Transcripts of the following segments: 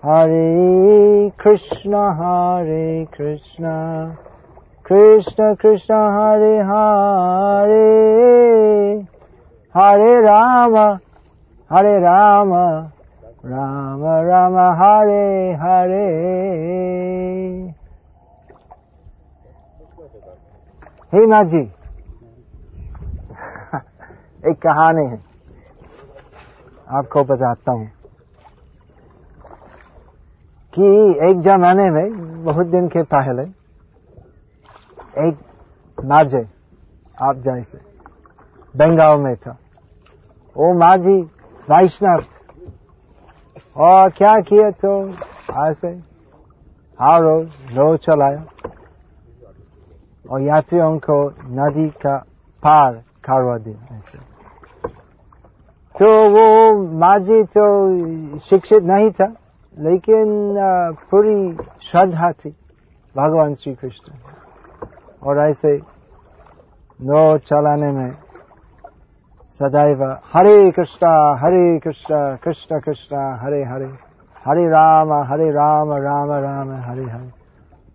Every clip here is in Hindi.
Hare Krishna, Hare Krishna, Krishna Krishna, Hare Hare, Hare Rama, Hare Rama, Rama Rama, Hare Hare. हे माँ जी एक कहानी है आपको बताता हूँ कि एक जमाने में, बहुत दिन के पहले, एक माजे आप जैसे बंगाल में था। वो माजी वैष्णव, और क्या किया तो ऐसे हर रोज रो चलाया। और यात्रियों को नदी का पार करवा दिया ऐसे। तो वो माजी तो शिक्षित नहीं था। लेकिन पूरी श्रद्धा थी भगवान श्री कृष्ण और ऐसे नो चलाने में सदैव हरे कृष्णा हरे कृष्णा, कृष्ण कृष्णा, हरे हरे हरे राम हरे राम राम राम, हरे हरे,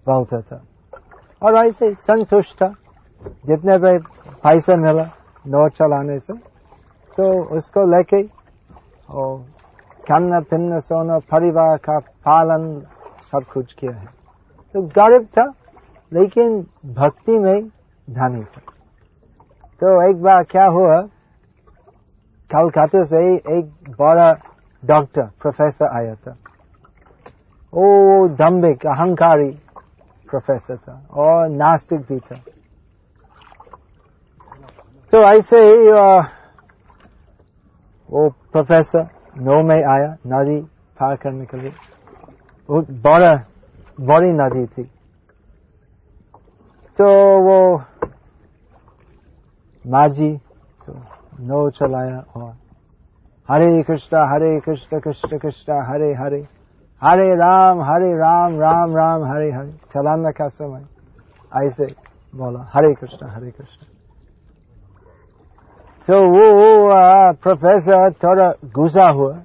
बहुत अच्छा। और ऐसे संतुष्ट था। जितने भी पैसा मिला नौ चलाने से तो उसको लेके खाना पीना सोना परिवार का पालन सब कुछ किया है। तो गरीब था, लेकिन भक्ति में धनी था। तो एक बार क्या हुआ? कलकत्ता से एक बड़ा डॉक्टर, प्रोफेसर आया था। वो दम्बिक अहंकारी प्रोफेसर था और नास्तिक भी था। तो ऐसे ही वो प्रोफेसर नौ में आया नदी पार करने के लिए बहुत बड़ा बड़ी नदी थी तो वो माजी तो नौ चलाया और हरे कृष्णा हरे कृष्ण कृष्ण कृष्ण हरे हरे हरे राम हरे राम राम राम हरे हरे चलाना का समय ऐसे बोला हरे कृष्ण हरे कृष्ण तो वो प्रोफेसर थोड़ा गुस्सा हुआ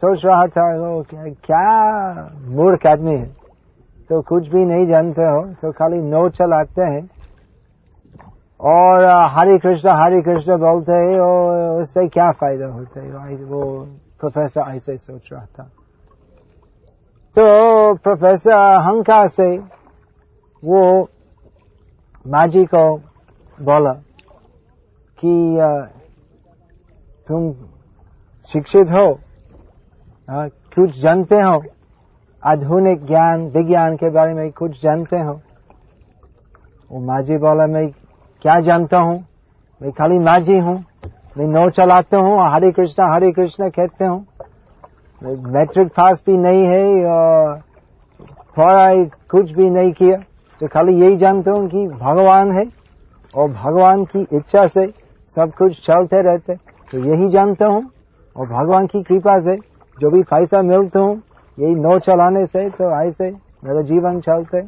सोच रहा था वो क्या, क्या मूर्ख आदमी है तो कुछ भी नहीं जानते हो तो खाली नो चलाते हैं और हरे कृष्ण हरे कृष्ण बोलते हैं और उससे क्या फ़ायदा होता है वो प्रोफेसर ऐसे सोच रहा था तो प्रोफेसर अहंकार से वो माजी को बोला कि तुम शिक्षित हो कुछ जानते हो, आधुनिक ज्ञान, विज्ञान के बारे में कुछ जानते हो। वो माजी बोला, मैं क्या जानता हूँ? मैं खाली माजी हूँ। मैं नौ चलाता हूँ हरे कृष्णा हरे कृष्णा कहते हूँ। मैट्रिक पास भी नहीं है और थोड़ा कुछ भी नहीं किया। तो खाली यही जानता हूँ कि भगवान है और भगवान की इच्छा से सब कुछ चलते रहते। तो यही जानता हूँ, और भगवान की कृपा से जो भी पैसा मिलता हूँ, यही नौ चलाने से तो ऐसे मेरा जीवन चलते।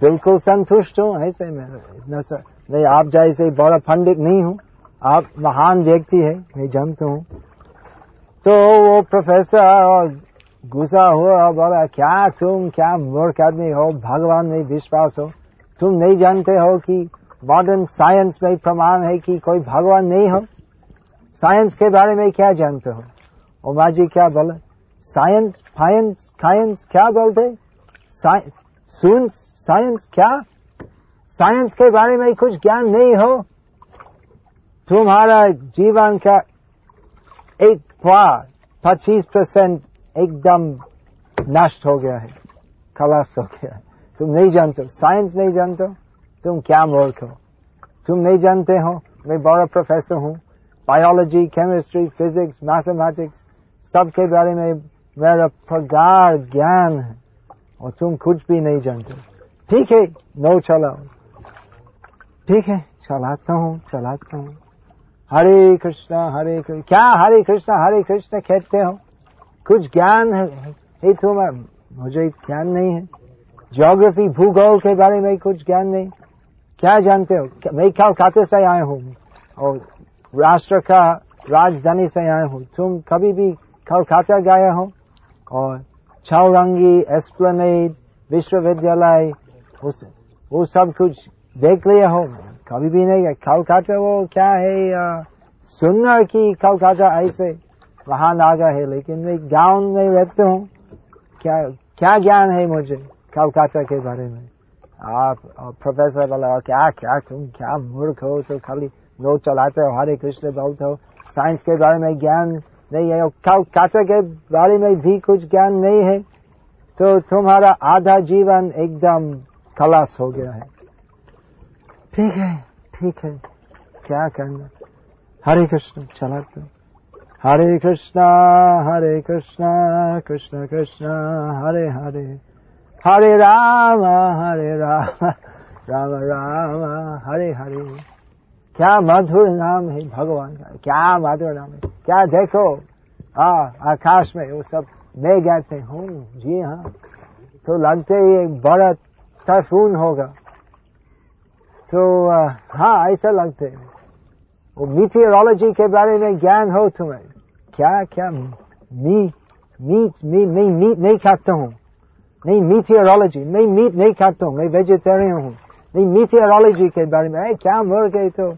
बिल्कुल संतुष्ट हूँ, ऐसे सा नहीं आप जैसे बड़ा पंडित नहीं हूँ, आप महान व्यक्ति है, मैं जानता हूँ। तो वो प्रोफेसर और गुस्सा हुआ बोला, क्या तुम, क्या मूर्ख आदमी हो? भगवान में विश्वास हो। तुम नहीं जानते हो कि मॉडर्न साइंस में प्रमाण है कि कोई भगवान नहीं हो। साइंस के बारे में क्या जानते हो? उमा जी क्या बोले? साइंस फाइंस साइंस क्या बोलते? सुन साइंस क्या? साइंस के बारे में कुछ ज्ञान नहीं हो? तुम्हारा जीवन का एक पच्चीस परसेंट एकदम नष्ट हो गया है। खलास हो गया है। तुम नहीं जानते साइंस नहीं जानते तुम क्या मूर्ख हो? तुम नहीं जानते हो? मैं बड़ा प्रोफेसर हूँ। बायोलॉजी केमिस्ट्री फिजिक्स मैथमेटिक्स सबके बारे में मेरा प्रगाढ़ ज्ञान है। और तुम कुछ भी नहीं जानते। ठीक है नो चलाओ। ठीक है चलाता हूँ चलाता हूँ। हरे कृष्णा हरे कृष्ण क्या हरे कृष्णा हरे कृष्ण कहते हो? कुछ ज्ञान है, है तुम मुझे ज्ञान नहीं है। ज्योग्राफी भूगोल के बारे में कुछ ज्ञान नहीं। क्या जानते हो? मैं कलकत्ता से आया हूँ और राष्ट्र का राजधानी से आया हूँ। तुम कभी भी कलकत्ता गए हो? और चौरंगी एस्प्लेनेड विश्वविद्यालय वो सब कुछ देख लिया हो? कभी भी नहीं कलकत्ता वो क्या है सुनना की कलकत्ता ऐसे वहाँ महानागा है, लेकिन मैं गाँव में रहते हूँ। क्या क्या ज्ञान है मुझे कलकत्ता के बारे में? आप प्रोफेसर बोला क्या क्या, तुम क्या मूर्ख हो? तो खाली लोग चलाते हो, हरे कृष्ण बोलते हो। साइंस के बारे में ज्ञान नहीं है कलकत्ता के बारे में भी कुछ ज्ञान नहीं है। तो तुम्हारा आधा जीवन एकदम खलास हो गया है। ठीक है ठीक है। क्या करना? हरे कृष्ण चला तो हरे कृष्णा हरे कृष्णा, कृष्ण कृष्ण, हरे हरे। हरे राम हरे राम राम राम, हरे हरे। क्या मधुर नाम है भगवान का, क्या मधुर नाम है। क्या देखो हाँ आकाश में वो सब मैं गाते हूँ, जी हाँ तो लगते ही एक बड़ा टाइफून होगा। तो हाँ ऐसा लगते है। वो मीथियोलॉजी के बारे में ज्ञान हो तुम्हें। क्या क्या मीट मीट मी, मैं मीट नहीं खाता हूँ। नहीं मीथियोलॉजी नहीं मीट नहीं खाता हूँ मैं वेजिटेरियन हूँ नहीं मीथियोलॉजी के बारे में क्या मर गए तो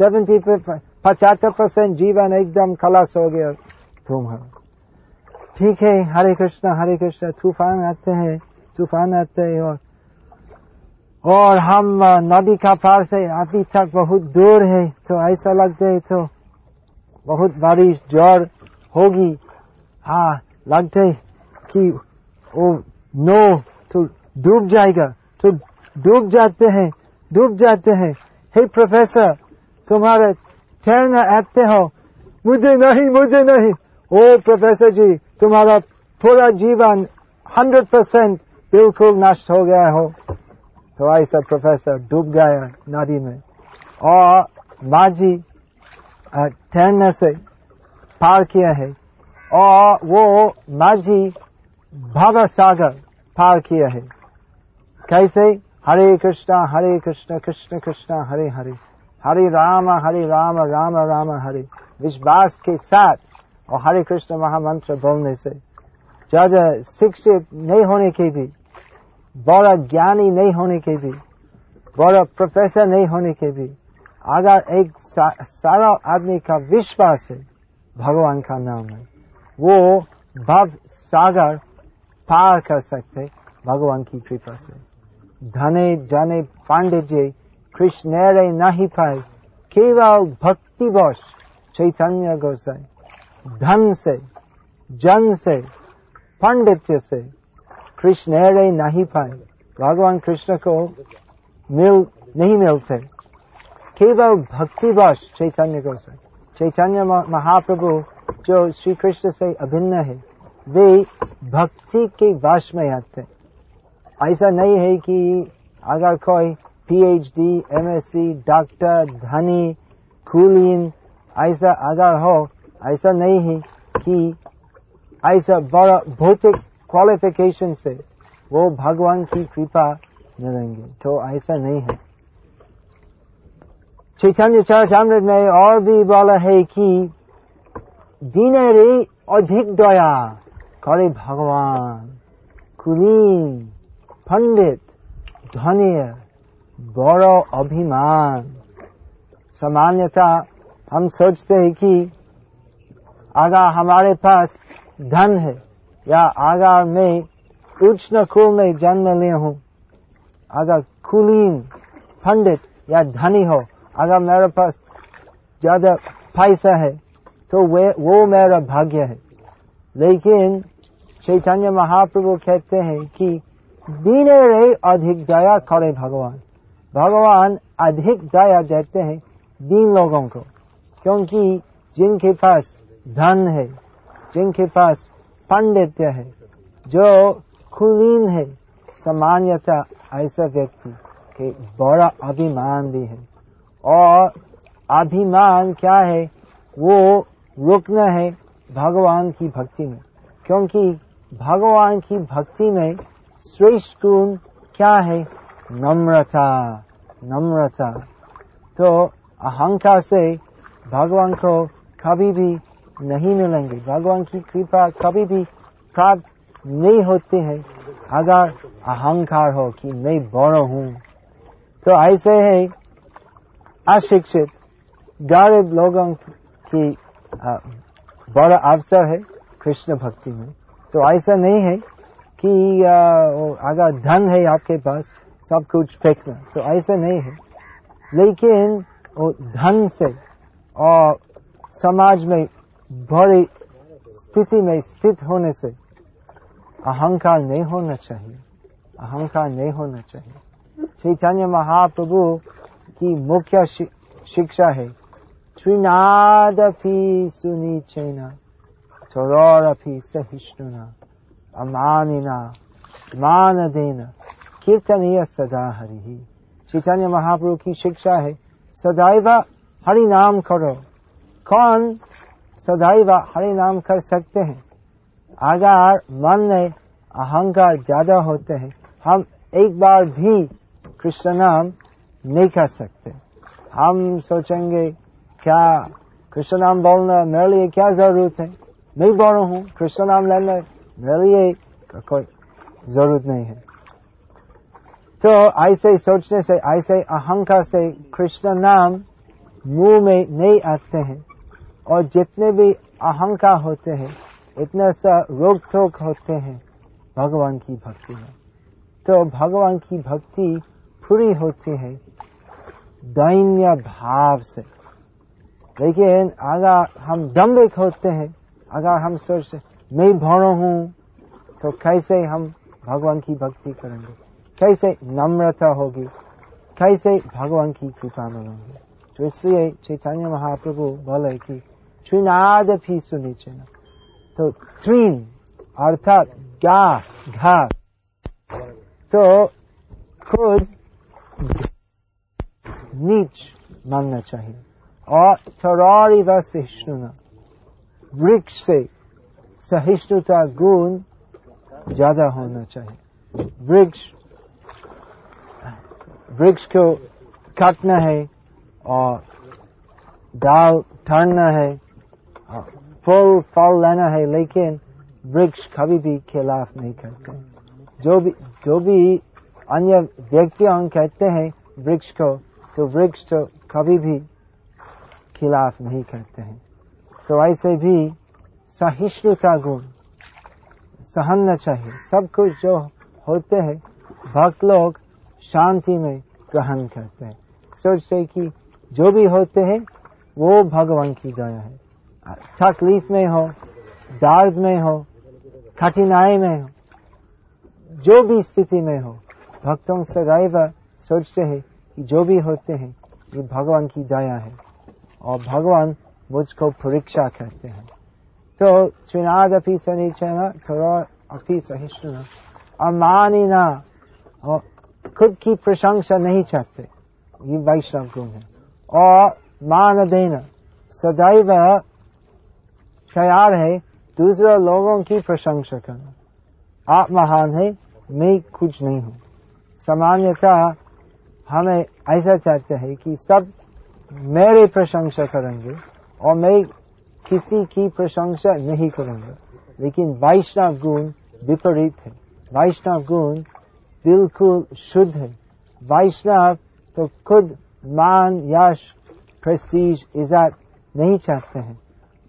सेवेंटी पचहत्तर परसेंट जीवन एकदम खलास हो गया तुम ठीक है हरे कृष्णा हरे कृष्णा तूफ़ान आते हैं तूफ़ान आते हैं और और हम नदी का पार से अभी तक बहुत दूर है तो ऐसा लगता है तो बहुत बारिश ज़ोर होगी हाँ लगते कि वो नो तो डूब जाएगा तो डूब जाते हैं, डूब जाते हैं। हे प्रोफेसर तुम्हारे तैरना आते हो। मुझे नहीं मुझे नहीं। ओ प्रोफेसर जी, तुम्हारा पूरा जीवन हंड्रेड परसेंट बिल्कुल नष्ट हो गया हो। तो ऐसा प्रोफेसर डूब गया नदी में। और माझी तैरने से पार किया है। और वो माझी भव सागर पार किया है। कैसे? हरे कृष्णा हरे कृष्ण कृष्ण कृष्ण हरे हरे। हरे राम हरे राम राम राम हरे। विश्वास के साथ और हरे कृष्ण महामंत्र बोलने से। ज़्यादा शिक्षित नहीं होने के भी बड़ा ज्ञानी नहीं होने के भी बड़ा प्रोफेसर नहीं होने के भी अगर एक सा, सारा आदमी का विश्वास है भगवान का नाम है। वो भव सागर पार कर सकते भगवान की कृपा से। धने, जाने, पांडे जी कृष्ण रे नहीं पाए, केवल भक्ति वश चैतन्य गोसाई। धन से, जन से, पांडित्य से कृष्ण रे नहीं पाए। भगवान कृष्ण को मिल, नहीं मिलते। केवल भक्ति वश चैतन्य गोसाई। चैतन्य महाप्रभु, जो श्री कृष्ण से अभिन्न है। वे भक्ति के वश में आते ऐसा नहीं है कि अगर कोई पीएचडी, एमएससी, डॉक्टर धनी कुलीन ऐसा अगर हो ऐसा नहीं है कि ऐसा बड़ा भौतिक क्वालिफिकेशन से वो भगवान की कृपा मिलेंगे। तो ऐसा नहीं है। चैतन्य चरितमृत में और भी बोला है कि दीने रे अधिक दया। करे भगवान, कुलीन, पंडित, धनी बड़ो अभिमान। सामान्यता हम सोचते हैं कि अगर हमारे पास धन है, या अगर मैं उच्च कुल में जन्म लिया हूँ। अगर कुलीन, पंडित या धनी हो अगर मेरे पास ज़्यादा पैसा है तो वे, वो मेरा भाग्य है। लेकिन चैतन्य महाप्रभु कहते हैं कि दीने रे अधिक दया करे भगवान। भगवान अधिक दया देते हैं दीन लोगों को, क्योंकि जिनके पास धन है, जिनके पास पांडित्य है, जो कुलीन है, सामान्यता ऐसा व्यक्ति के बड़ा अभिमान भी है। और अभिमान क्या है? वो रुकना है भगवान की भक्ति में, क्योंकि भगवान की भक्ति में श्रेष्ठ गुण क्या है? नम्रता नम्रता। तो अहंकार से भगवान को कभी भी नहीं मिलेंगे। भगवान की कृपा कभी भी प्राप्त नहीं होती है। अगर अहंकार हो कि मैं बड़ा हूँ तो ऐसे है अशिक्षित, गरीब लोगों की बड़ा अवसर है कृष्ण भक्ति में। तो ऐसा नहीं है कि अगर धन है आपके पास, सब कुछ फेंकना तो ऐसा नहीं है। लेकिन, वो धन से और समाज में बड़ी स्थिति में स्थित होने से, अहंकार नहीं होना चाहिए। अहंकार नहीं होना चाहिए। चैतन्य महाप्रभु की मुख्य शिक्षा है। त्रिनादपि सुनीचेना चौरपि सहिष्णुना अमानिना मानदेन कीर्तनीय सदा हरि चैतन्य महाप्रभु की शिक्षा है सदैव हरि नाम करो कौन सदैव हरि नाम कर सकते हैं अगर मन में अहंकार ज़्यादा होते हैं हम एक बार भी कृष्ण नाम नहीं कर सकते हम सोचेंगे क्या कृष्ण नाम बोलना मेरे लिए क्या ज़रूरत है नहीं बोल हूँ। कृष्ण नाम लेना मेरे लिए कोई ज़रूरत नहीं है। तो ऐसे सोचने से, ऐसे अहंकार से कृष्ण नाम मुँह में नहीं आते हैं। और जितने भी अहंकार होते हैं, इतना सा रोक टोक होते हैं भगवान की भक्ति में। तो भगवान की भक्ति पूरी होती है दैन्य भाव से। लेकिन अगर हम दम्भिक होते हैं अगर हम सोचते मैं भरो हूँ तो कैसे हम भगवान की भक्ति करेंगे? कैसे नम्रता होगी? कैसे भगवान की कृपा मिलेंगे? तो इसलिए चैतन्य महाप्रभु बोले कि चुनाद भी सुनिचना तो त्रीन अर्थात घास घास। तो खुद नीच मानना चाहिए। और थोड़ी व सहिष्णुना वृक्ष से सहिष्णुता गुण ज़्यादा होना चाहिए। वृक्ष वृक्ष को काटना है और दाल ठहरना है फल फल लेना है, लेकिन वृक्ष कभी भी खिलाफ नहीं करते। जो भी जो भी अन्य व्यक्तियों कहते हैं वृक्ष को तो वृक्ष तो कभी भी खिलाफ नहीं करते हैं। तो ऐसे भी सहिष्णु का गुण सहना चाहिए। सब कुछ जो होते हैं, भक्त लोग शांति में ग्रहण करते हैं। सोचते कि जो भी होते हैं, वो भगवान की दया है। तकलीफ़ में हो दर्द में हो, कठिनाई में हो, जो भी स्थिति में हो, भक्तों से सदैव सोचते हैं कि जो भी होते हैं, ये भगवान की दया है। और भगवान मुझको परीक्षा करते हैं। तो चुनाद अपी सनीचना थोड़ा अपी सहिष्णु अमानिना और खुद की प्रशंसा नहीं चाहते। ये वैष्णव गुण है। और मान देना, सदैव तैयार है दूसरे लोगों की प्रशंसा करना। आप महान है, मैं कुछ नहीं हूँ। सामान्यता हमें ऐसा चाहते हैं कि सब मेरे प्रशंसा करेंगे। और मैं किसी की प्रशंसा नहीं करूँगा। लेकिन वैष्णव गुण विपरीत है। वैष्णव गुण बिल्कुल शुद्ध है। वैष्णव तो खुद मान, यश प्रेस्टीज इज़्ज़त नहीं चाहते हैं।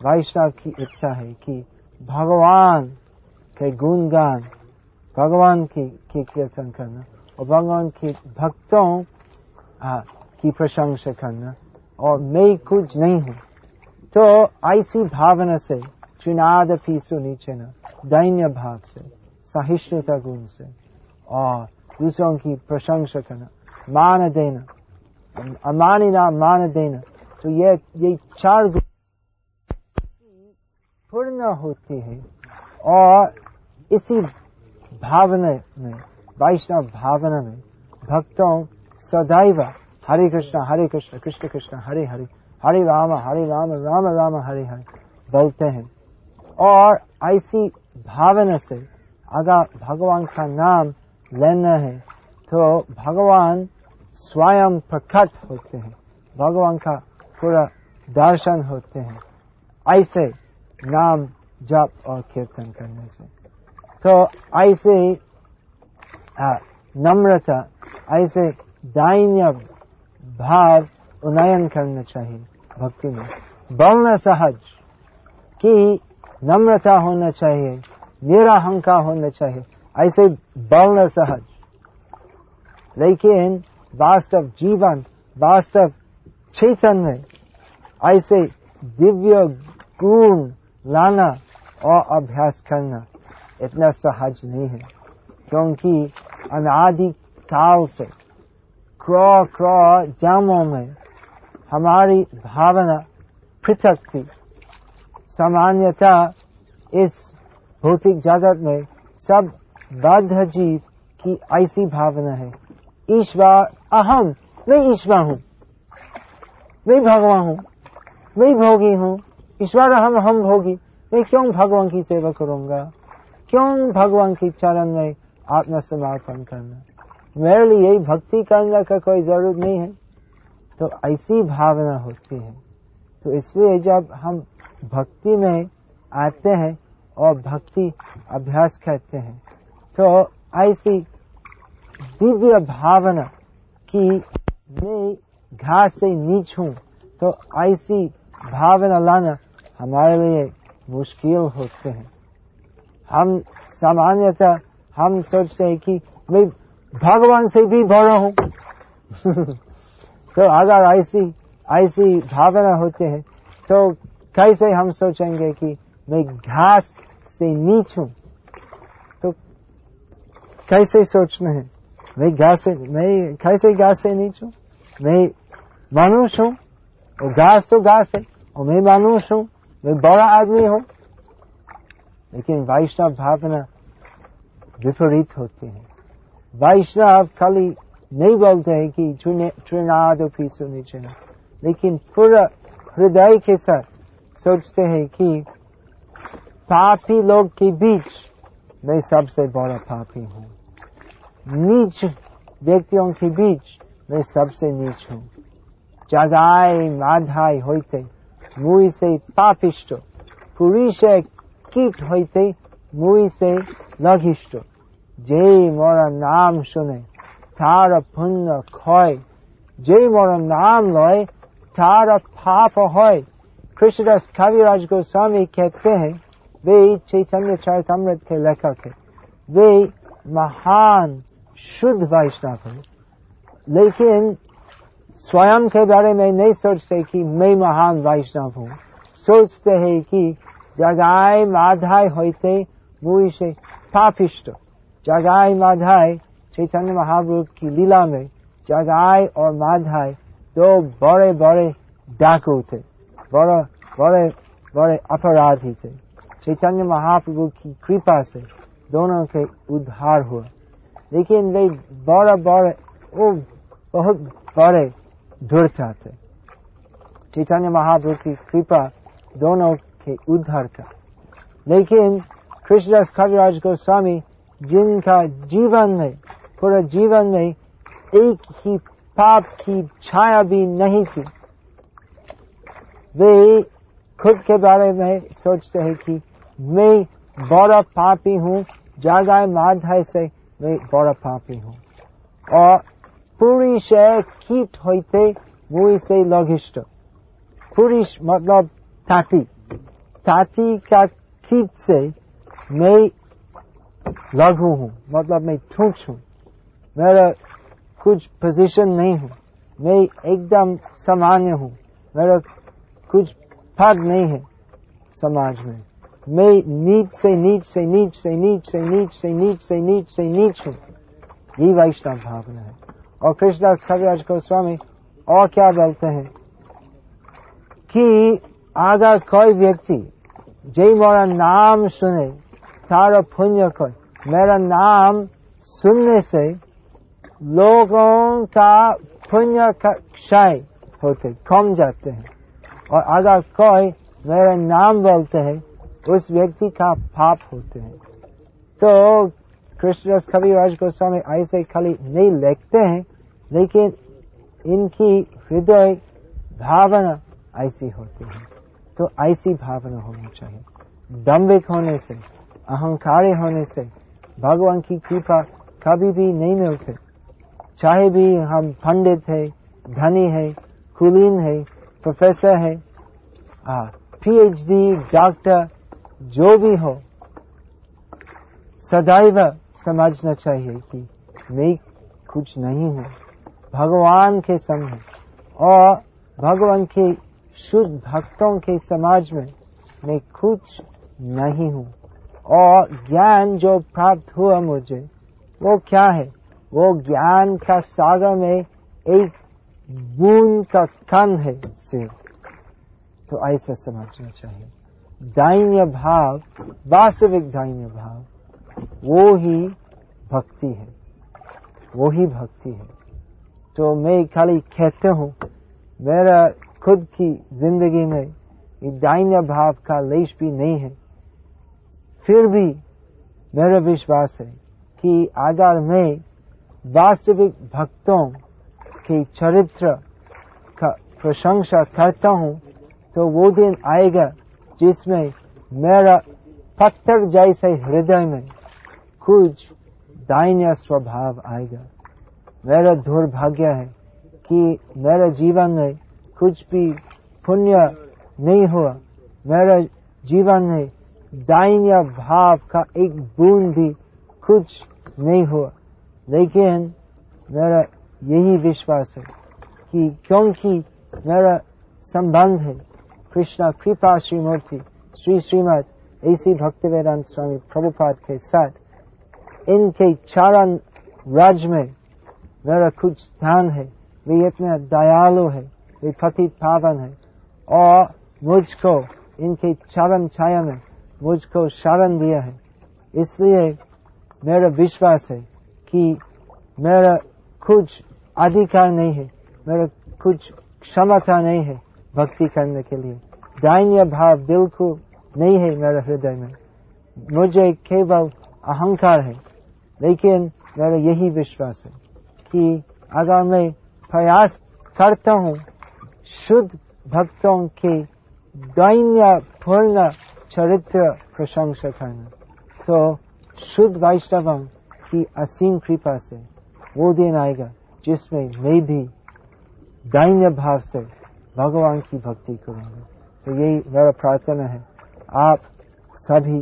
वैष्णव की इच्छा है कि भगवान के गुणगान, भगवान की की कीर्तन करना और भगवान के भक्तों की प्रशंसा करना। और मैं कुछ नहीं हूँ। तो ऐसी भावना से चुनाद पीसु नीचे न, दैन्य भाव से, सहिष्णुता गुण से, और दूसरों की प्रशंसा करना, मान देना अमानिना मान देना तो ये ये चार गुण पूर्ण होती है, और इसी भावना में, वैष्णव भावना में, भक्तों, सदैव, हरे कृष्ण हरे कृष्ण कृष्ण कृष्ण, हरे हरे हरे राम हरे राम राम राम, हरे हरे, बोलते हैं। और ऐसी भावना से अगर भगवान का नाम लेना है तो भगवान स्वयं प्रकट होते हैं। भगवान का पूरा दर्शन होते हैं। ऐसे नाम जप और कीर्तन करने से। तो ऐसे नम्रता, ऐसे दैन्य भाव उन्नयन करना चाहिए, भक्ति में। बोलना सहज, कि नम्रता होना चाहिए निराहंकार होना चाहिए, ऐसे बोलना सहज। लेकिन वास्तव जीवन, वास्तव चेतन में ऐसे दिव्य गुण लाना और अभ्यास करना इतना सहज नहीं है, क्योंकि अनादि काल से क्रो क्रो जामों में हमारी भावना पृथक थी। सामान्यता इस भौतिक जगत में सब बद्ध जीव की ऐसी भावना है। ईश्वर अहम, मैं ईश्वर हूँ, मैं भगवान हूँ, मैं भोगी हूँ। ईश्वर हम हम भोगी, मैं क्यों भगवान की सेवा करूँगा? क्यों भगवान की चरण में आत्मसमर्पण करना? मेरे लिए भक्ति करने का कोई ज़रूरत नहीं है। तो ऐसी भावना होती है। तो इसलिए जब हम भक्ति में आते हैं और भक्ति अभ्यास करते हैं तो ऐसी दिव्य भावना कि मैं घास से नीच हूँ तो ऐसी भावना लाना हमारे लिए मुश्किल होते हैं। हम सामान्यतः, हम सोचते हैं कि मैं भगवान से भी बड़ा हूँ। तो अगर ऐसी ऐसी भावना होते हैं तो कैसे हम सोचेंगे कि मैं घास से नीच हूँ? तो कैसे सोचना है? मैं घास से, मैं कैसे घास से नीच हूँ? मैं मानुष हूँ, और घास तो घास है, और मैं मानुष हूँ, मैं बड़ा आदमी हूँ। लेकिन वैष्णव भावना विपरीत होती है। वैष्णव खाली नहीं बोलते हैं कि चुनाव तो भी सुनी चुना। लेकिन पूरा हृदय के साथ सोचते हैं कि पापी लोग के बीच मैं सबसे बड़ा पापी हूँ। नीच व्यक्तियों के बीच मैं सबसे नीच हूँ। जागाई माधाई होते मुई से पापिष्ट, पुरुष कीट होते मुई से लघिष्ट जय मोरा नाम सुने তার পুণ্য ক্ষয় যেই মরা নাম লয় তার पाप হয় कृष्णदास कविराज गोस्वामी कहते हैं वे चैतन्य चरितमृत के लेखक है वे महान शुद्ध वैष्णव है लेकिन स्वयं के बारे में नहीं सोचते कि मैं महान वैष्णव हूँ सोचते हैं कि जगाए माधाय होते मुई से पापिष्ट जगाई माधाय चैतन्य महाप्रभु की लीला में जगाई और माधाय दो बड़े बड़े डाकू थे। बड़े बड़े बड़े अपराधी थे। चैतन्य महाप्रभु की कृपा से दोनों के उद्धार हुआ। लेकिन वे बड़े बड़े वो बहुत बड़े धुरता थे। चैतन्य महाप्रभु की कृपा दोनों के उद्धार था। लेकिन कृष्णदास कविराज गोस्वामी, जिनका जीवन में पूरा जीवन में एक ही पाप की छाया भी नहीं थी। वे खुद के बारे में सोचते हैं कि मैं बड़ा पापी हूँ जागाय माधाय से मैं बड़ा पापी हूँ। और पूरी से कीट होते मुई से लघिष्ठ पूरी मतलब ताती। ताती का कीट से मैं लघु हूँ मतलब मैं ठूस हूँ। मेरा कुछ पोजीशन नहीं हूँ। मैं एकदम सामान्य हूँ। मेरा कुछ पद नहीं है समाज में। मैं नीच से नीच से नीच से नीच से नीच से नीच से नीच से नीच हूँ। ये वैष्णव भावना है। और कृष्णदास कविराज गोस्वामी और क्या बोलते हैं कि अगर कोई व्यक्ति जय मोरा नाम सुने सारा पुण्य कर, मेरा नाम सुनने से लोगों का पुण्य क्षय होते कम जाते हैं। और अगर कोई मेरा नाम बोलते हैं, उस व्यक्ति का पाप होते हैं। तो कृष्ण कविराज गोस्वामी ऐसे खाली नहीं लिखते हैं, लेकिन इनकी हृदय भावना ऐसी होती है। तो ऐसी भावना होनी चाहिए। दम्भिक होने से, अहंकारी होने से, भगवान की कृपा कभी भी नहीं मिलते। चाहे भी हम पंडित है, धनी है, कुलीन है प्रोफेसर है पीएचडी डॉक्टर जो भी हो, सदैव समझना चाहिए कि मैं कुछ नहीं हूँ। भगवान के संग और भगवान के शुद्ध भक्तों के समाज में मैं कुछ नहीं हूँ। और ज्ञान जो प्राप्त हुआ मुझे, वो क्या है? वो ज्ञान का सागर में एक बूंद का कण है सिर्फ़ तो ऐसा समझना चाहिए। दैन्य भाव, वास्तविक दैन्य भाव, वो ही भक्ति है। वो ही भक्ति है। तो मैं खाली कहते हूँ, मेरा खुद की ज़िंदगी में ये दैन्य भाव का लेश भी नहीं है। फिर भी मेरा विश्वास है कि अगर मैं वास्तविक भक्तों के चरित्र का प्रशंसा करता हूँ तो वो दिन आएगा जिसमें मेरा पत्थर जैसे हृदय में कुछ दैन्य स्वभाव आएगा। मेरा दुर्भाग्य है कि मेरे जीवन में कुछ भी पुण्य नहीं हुआ। मेरे जीवन में दैन्य भाव का एक बूंद भी कुछ नहीं हुआ। लेकिन मेरा यही विश्वास है कि क्योंकि मेरा संबंध है, कृष्णा कृपा श्रीमूर्ति श्री श्रीमद ऐसी भक्ति वेदांत स्वामी प्रभुपाद के साथ, इनके चारण राज में मेरा कुछ स्थान है। वे इतने दयालु है, वे पति पावन है और मुझको, इनके चरण छाया में मुझको शरण दिया है। इसलिए मेरा विश्वास है कि मेरा कुछ अधिकार नहीं है, मेरा कुछ क्षमता नहीं है भक्ति करने के लिए। दैन्य भाव बिल्कुल नहीं है मेरे हृदय में। मुझे केवल अहंकार है, लेकिन मेरा यही विश्वास है कि अगर मैं प्रयास करता हूँ, शुद्ध भक्तों के दैन्य पूर्ण चरित्र प्रशंसा करना तो शुद्ध वैष्णवम की असीम कृपा से, वो दिन आएगा जिसमें मैं भी दैन्य भाव से भगवान की भक्ति करूँगा। तो यही मेरा प्रार्थना है। आप सभी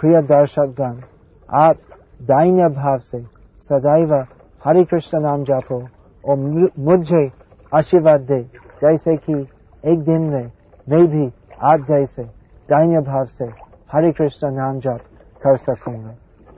प्रिय दर्शकगण आप दैन्य भाव से सदैव हरे कृष्ण नाम जापो और मुझे आशीर्वाद दे, जैसे कि एक दिन में मैं भी आप जैसे दैन्य भाव से हरे कृष्ण नाम जाप कर सकूँगा।